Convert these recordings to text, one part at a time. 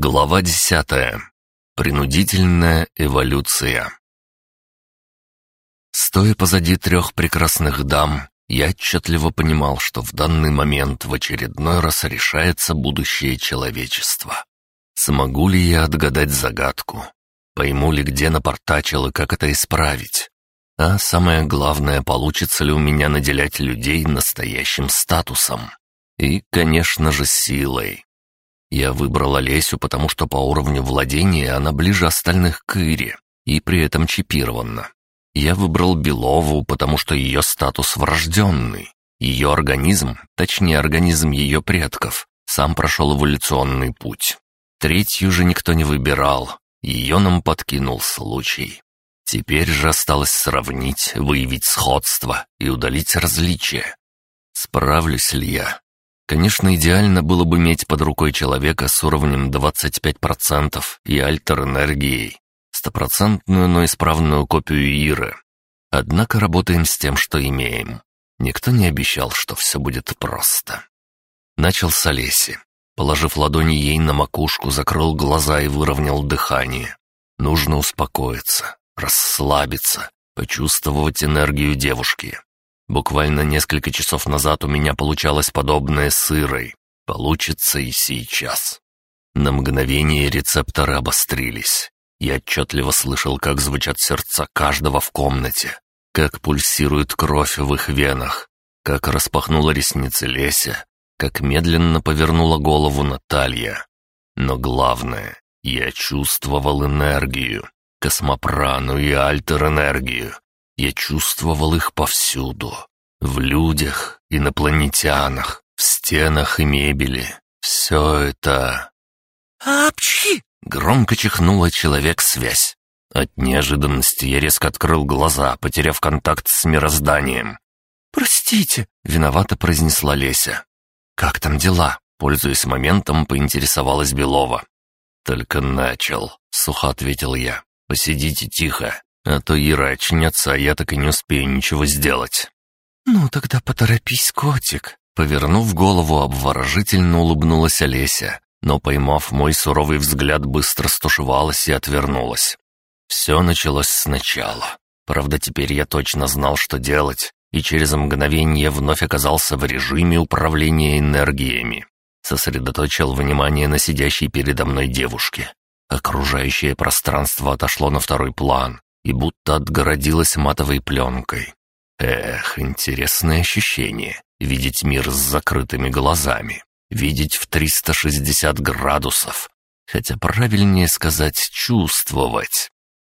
Глава 10. Принудительная эволюция. Стоя позади трех прекрасных дам, я отчетливо понимал, что в данный момент в очередной раз решается будущее человечества. Смогу ли я отгадать загадку? Пойму ли, где напортачил и как это исправить? А самое главное, получится ли у меня наделять людей настоящим статусом? И, конечно же, силой. Я выбрал Олесю, потому что по уровню владения она ближе остальных к Ире и при этом чипирована. Я выбрал Белову, потому что ее статус врожденный. Ее организм, точнее организм ее предков, сам прошел эволюционный путь. Третью же никто не выбирал, ее нам подкинул случай. Теперь же осталось сравнить, выявить сходство и удалить различия. Справлюсь ли я? Конечно, идеально было бы иметь под рукой человека с уровнем 25% и альтер-энергией, стопроцентную, но исправную копию Иры. Однако работаем с тем, что имеем. Никто не обещал, что все будет просто. Начал с Олеси. Положив ладони ей на макушку, закрыл глаза и выровнял дыхание. Нужно успокоиться, расслабиться, почувствовать энергию девушки. Буквально несколько часов назад у меня получалось подобное сырой. Получится и сейчас. На мгновение рецепторы обострились. Я отчетливо слышал, как звучат сердца каждого в комнате, как пульсирует кровь в их венах, как распахнула ресницы Леся, как медленно повернула голову Наталья. Но главное, я чувствовал энергию, космопрану и альтер-энергию, я чувствовал их повсюду. В людях, инопланетянах, в стенах и мебели. Все это... «Апчхи!» — громко чихнула человек-связь. От неожиданности я резко открыл глаза, потеряв контакт с мирозданием. «Простите!» — виновато произнесла Леся. «Как там дела?» — пользуясь моментом, поинтересовалась Белова. «Только начал», — сухо ответил я. «Посидите тихо, а то Ира очнется, а я так и не успею ничего сделать». «Ну тогда поторопись, котик», — повернув голову, обворожительно улыбнулась Олеся, но, поймав мой суровый взгляд, быстро стушевалась и отвернулась. Все началось сначала. Правда, теперь я точно знал, что делать, и через мгновение вновь оказался в режиме управления энергиями. Сосредоточил внимание на сидящей передо мной девушке. Окружающее пространство отошло на второй план, и будто отгородилась матовой пленкой. Эх, интересное ощущение — видеть мир с закрытыми глазами, видеть в 360 градусов, хотя правильнее сказать «чувствовать».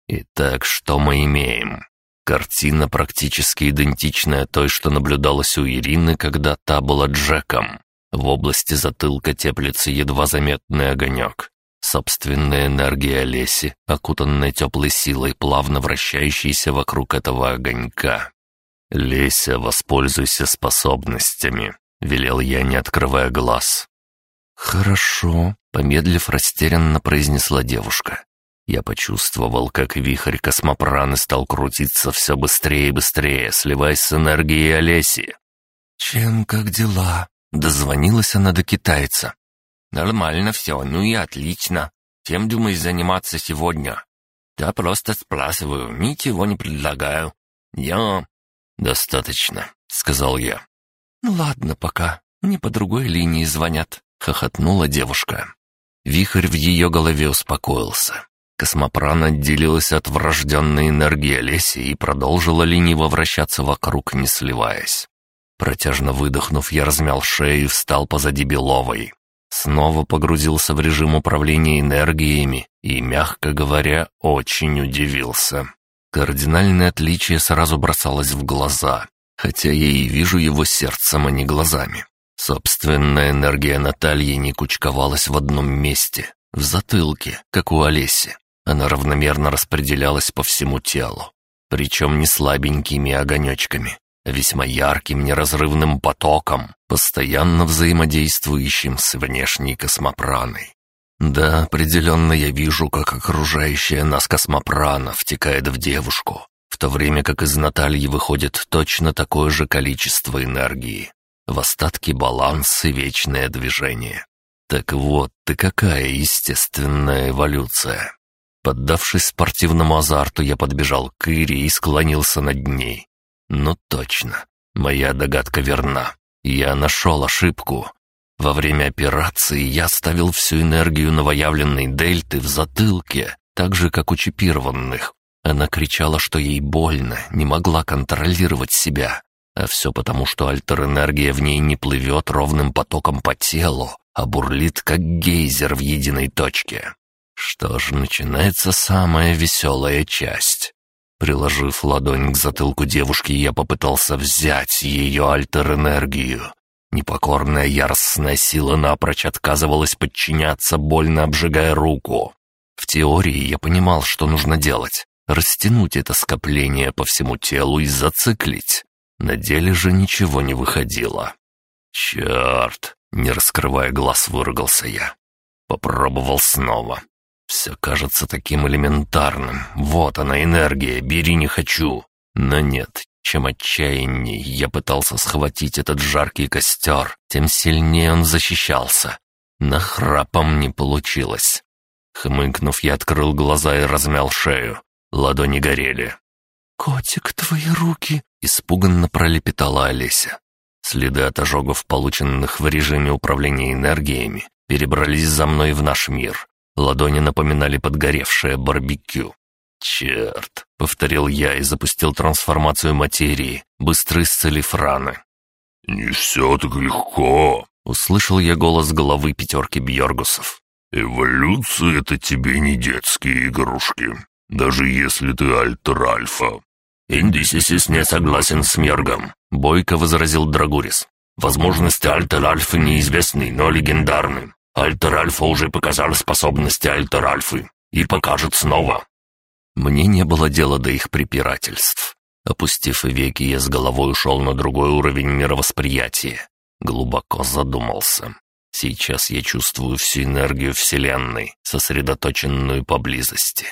Итак, что мы имеем? Картина практически идентичная той, что наблюдалась у Ирины, когда та была Джеком. В области затылка теплится едва заметный огонек. Собственная энергия Олеси, окутанная теплой силой, плавно вращающейся вокруг этого огонька. «Леся, воспользуйся способностями», — велел я, не открывая глаз. «Хорошо», — помедлив растерянно произнесла девушка. Я почувствовал, как вихрь космопраны стал крутиться все быстрее и быстрее, сливаясь с энергией Олеси. «Чем как дела?» — дозвонилась она до китайца. «Нормально все, ну и отлично. Чем думаешь заниматься сегодня?» Да просто спласываю, ничего не предлагаю. Я...» «Достаточно», — сказал я. «Ну ладно пока, мне по другой линии звонят», — хохотнула девушка. Вихрь в ее голове успокоился. Космопран отделилась от врожденной энергии Олеси и продолжила лениво вращаться вокруг, не сливаясь. Протяжно выдохнув, я размял шею и встал позади Беловой. Снова погрузился в режим управления энергиями и, мягко говоря, очень удивился. Кардинальное отличие сразу бросалось в глаза, хотя я и вижу его сердцем, а не глазами. Собственная энергия Натальи не кучковалась в одном месте, в затылке, как у Олеси. Она равномерно распределялась по всему телу, причем не слабенькими огонечками, весьма ярким неразрывным потоком, постоянно взаимодействующим с внешней космопраной. Да, определенно я вижу, как окружающая нас космопрана втекает в девушку, в то время как из Натальи выходит точно такое же количество энергии. В остатке баланс и вечное движение. Так вот, ты какая естественная эволюция. Поддавшись спортивному азарту, я подбежал к Ире и склонился над ней, ну точно, моя догадка верна. Я нашел ошибку. Во время операции я ставил всю энергию новоявленной дельты в затылке, так же, как у чипированных. Она кричала, что ей больно, не могла контролировать себя. А все потому, что альтер-энергия в ней не плывет ровным потоком по телу, а бурлит, как гейзер в единой точке. Что ж, начинается самая веселая часть. Приложив ладонь к затылку девушки, я попытался взять ее альтер-энергию. Непокорная яростная сила напрочь отказывалась подчиняться, больно обжигая руку. В теории я понимал, что нужно делать. Растянуть это скопление по всему телу и зациклить. На деле же ничего не выходило. «Черт!» — не раскрывая глаз, выругался я. Попробовал снова. Все кажется таким элементарным. Вот она, энергия, бери не хочу. Но нет, чем отчаяннее я пытался схватить этот жаркий костер, тем сильнее он защищался. Нахрапом не получилось. Хмыкнув, я открыл глаза и размял шею. Ладони горели. «Котик, твои руки!» — испуганно пролепетала Олеся. Следы от ожогов, полученных в режиме управления энергиями, перебрались за мной в наш мир. Ладони напоминали подгоревшее барбекю. «Черт!» — повторил я и запустил трансформацию материи, быстро исцелив раны. «Не все так легко!» — услышал я голос головы пятерки Бьоргусов. «Эволюция — это тебе не детские игрушки, даже если ты альтер-альфа». «Индисисис не согласен с Мергом», — бойко возразил Драгурис. «Возможности Альтер Альфа неизвестны, но легендарны. Альтер-Альфа уже показали способности Альтер-Альфы и покажет снова. Мне не было дела до их препирательств. Опустив веки, я с головой ушел на другой уровень мировосприятия. Глубоко задумался. Сейчас я чувствую всю энергию Вселенной, сосредоточенную поблизости.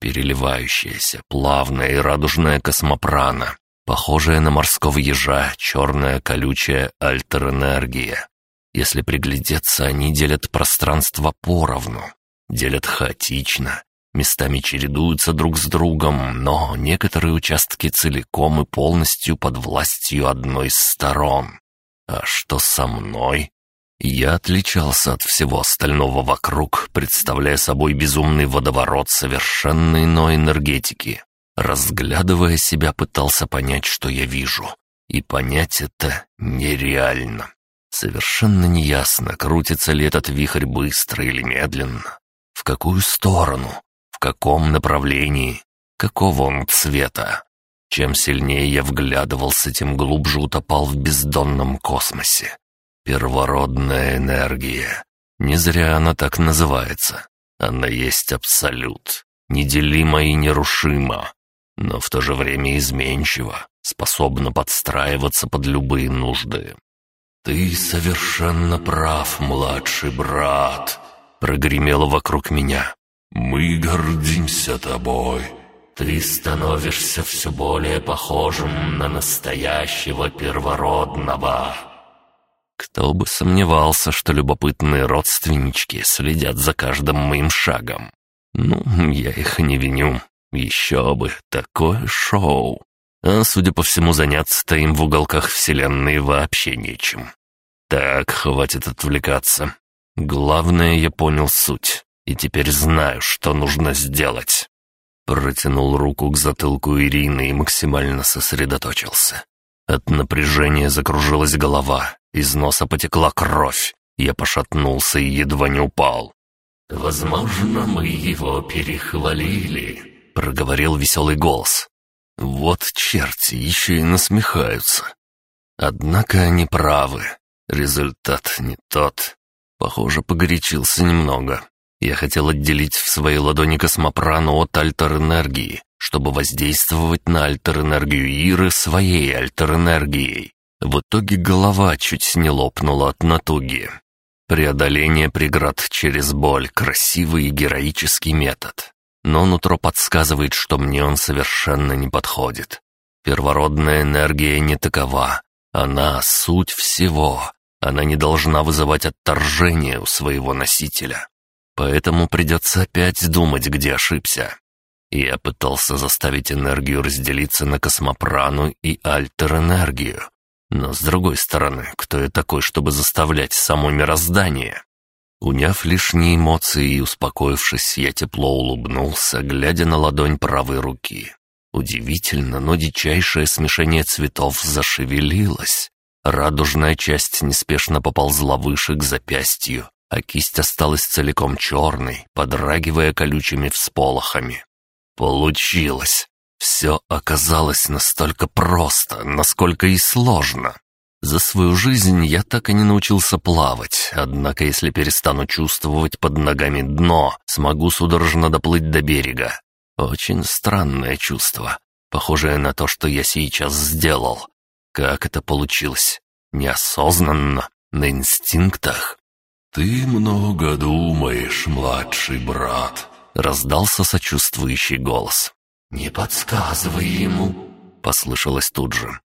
Переливающаяся, плавная и радужная космопрана, похожая на морского ежа, черная колючая альтер-энергия. Если приглядеться, они делят пространство поровну, делят хаотично, местами чередуются друг с другом, но некоторые участки целиком и полностью под властью одной из сторон. А что со мной? Я отличался от всего остального вокруг, представляя собой безумный водоворот совершенно иной энергетики. Разглядывая себя, пытался понять, что я вижу. И понять это нереально. Совершенно неясно, крутится ли этот вихрь быстро или медленно. В какую сторону? В каком направлении? Какого он цвета? Чем сильнее я вглядывался, тем глубже утопал в бездонном космосе. Первородная энергия. Не зря она так называется. Она есть абсолют. Неделима и нерушима. Но в то же время изменчива. Способна подстраиваться под любые нужды. «Ты совершенно прав, младший брат!» Прогремело вокруг меня. «Мы гордимся тобой!» «Ты становишься все более похожим на настоящего первородного!» Кто бы сомневался, что любопытные родственнички следят за каждым моим шагом. Ну, я их не виню. Еще бы, такое шоу. А, судя по всему, заняться-то им в уголках Вселенной вообще нечем. Так, хватит отвлекаться. Главное, я понял суть, и теперь знаю, что нужно сделать. Протянул руку к затылку Ирины и максимально сосредоточился. От напряжения закружилась голова, из носа потекла кровь. Я пошатнулся и едва не упал. «Возможно, мы его перехвалили», — проговорил веселый голос. Вот черти еще и насмехаются. Однако они правы. Результат не тот. Похоже, погорячился немного. Я хотел отделить в своей ладони космопрану от альтер-энергии, чтобы воздействовать на альтер-энергию Иры своей альтер-энергией. В итоге голова чуть не лопнула от натуги. Преодоление преград через боль – красивый и героический метод но нутро подсказывает, что мне он совершенно не подходит. Первородная энергия не такова. Она — суть всего. Она не должна вызывать отторжение у своего носителя. Поэтому придется опять думать, где ошибся. Я пытался заставить энергию разделиться на космопрану и альтер-энергию. Но с другой стороны, кто я такой, чтобы заставлять само мироздание? Уняв лишние эмоции и успокоившись, я тепло улыбнулся, глядя на ладонь правой руки. Удивительно, но дичайшее смешение цветов зашевелилось. Радужная часть неспешно поползла выше к запястью, а кисть осталась целиком черной, подрагивая колючими всполохами. Получилось! Все оказалось настолько просто, насколько и сложно. За свою жизнь я так и не научился плавать, однако если перестану чувствовать под ногами дно, смогу судорожно доплыть до берега. Очень странное чувство, похожее на то, что я сейчас сделал. Как это получилось? Неосознанно, на инстинктах. «Ты много думаешь, младший брат», — раздался сочувствующий голос. «Не подсказывай ему», — послышалось тут же.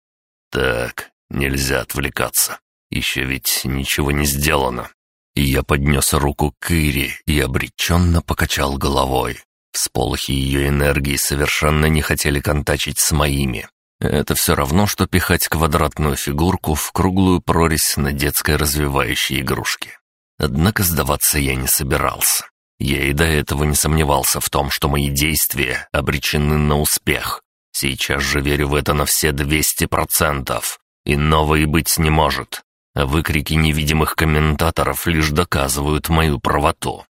«Так, Нельзя отвлекаться. Еще ведь ничего не сделано. Я поднес руку к Ире и обреченно покачал головой. Всполохи ее энергии совершенно не хотели контачить с моими. Это все равно, что пихать квадратную фигурку в круглую прорезь на детской развивающей игрушке. Однако сдаваться я не собирался. Я и до этого не сомневался в том, что мои действия обречены на успех. Сейчас же верю в это на все 200%. Иного и быть не может. А выкрики невидимых комментаторов лишь доказывают мою правоту.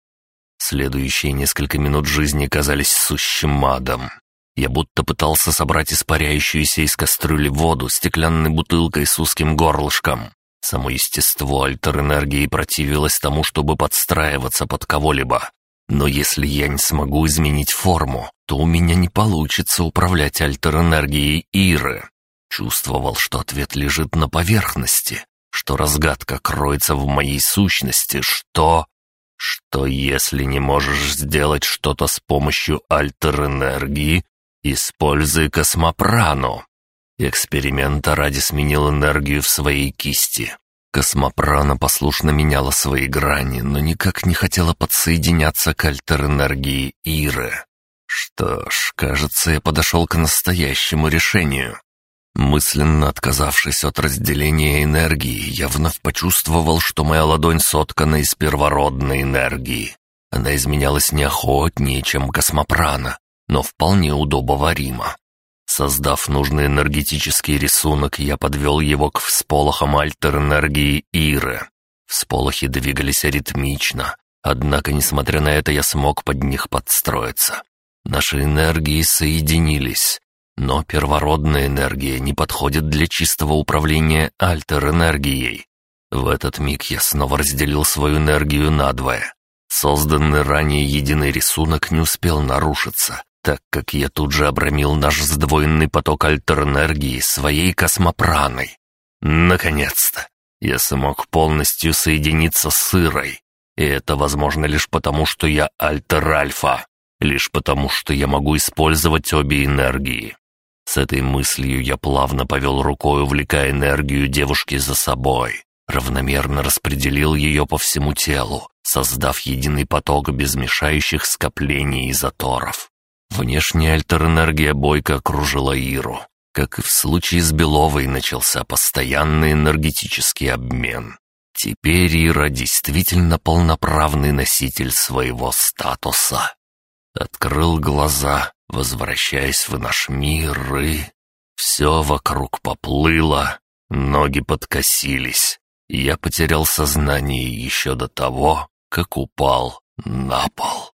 Следующие несколько минут жизни казались сущим адом. Я будто пытался собрать испаряющуюся из кастрюли воду стеклянной бутылкой с узким горлышком. Само естество альтер-энергии противилось тому, чтобы подстраиваться под кого-либо. Но если я не смогу изменить форму, то у меня не получится управлять альтер-энергией Иры. Чувствовал, что ответ лежит на поверхности, что разгадка кроется в моей сущности, что... Что если не можешь сделать что-то с помощью альтер-энергии, используй космопрану. Эксперимента ради сменил энергию в своей кисти. Космопрана послушно меняла свои грани, но никак не хотела подсоединяться к альтер-энергии Иры. Что ж, кажется, я подошел к настоящему решению. Мысленно отказавшись от разделения энергии, я вновь почувствовал, что моя ладонь соткана из первородной энергии. Она изменялась неохотнее, чем космопрана, но вполне удобоварима. Создав нужный энергетический рисунок, я подвел его к всполохам альтер-энергии Иры. Всполохи двигались ритмично, однако, несмотря на это, я смог под них подстроиться. Наши энергии соединились, но первородная энергия не подходит для чистого управления альтер-энергией. В этот миг я снова разделил свою энергию надвое. Созданный ранее единый рисунок не успел нарушиться, так как я тут же обрамил наш сдвоенный поток альтер-энергии своей космопраной. Наконец-то! Я смог полностью соединиться с сырой, И это возможно лишь потому, что я альтер-альфа. Лишь потому, что я могу использовать обе энергии. С этой мыслью я плавно повел рукой, увлекая энергию девушки за собой. Равномерно распределил ее по всему телу, создав единый поток без мешающих скоплений и заторов. Внешняя альтерэнергия бойко окружила Иру. Как и в случае с Беловой, начался постоянный энергетический обмен. Теперь Ира действительно полноправный носитель своего статуса. Открыл глаза, возвращаясь в наш мир, и... Все вокруг поплыло, ноги подкосились. Я потерял сознание еще до того, как упал на пол.